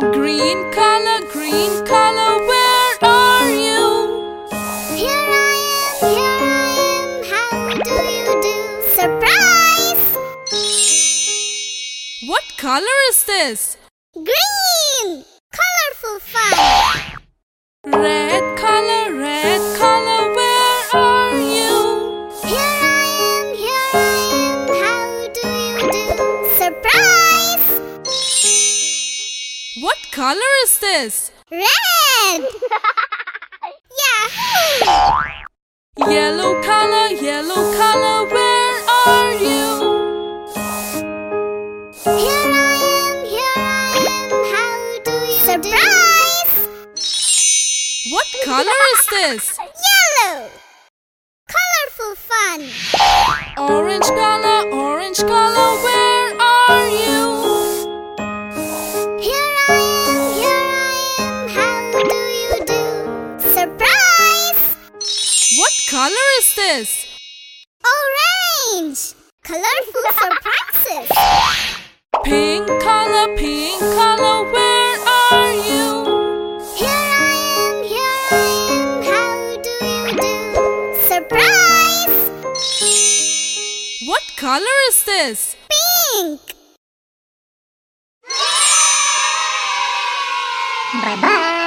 Green color, green color, where are you? Here I am, here I am. How do you do? Surprise! What color is this? Green! Colorful fun! Red color, red color, What color is this? Red! Yahoo! Yellow color, yellow color, where are you? Here I am, here I am. How do you Surprise! What color is this? Yellow! Colorful fun! Orange color, orange color, color is this? Orange! Colorful surprises! Pink color, pink color, where are you? Here I am, here I am. How do you do? Surprise! What color is this? Pink! Bye bye.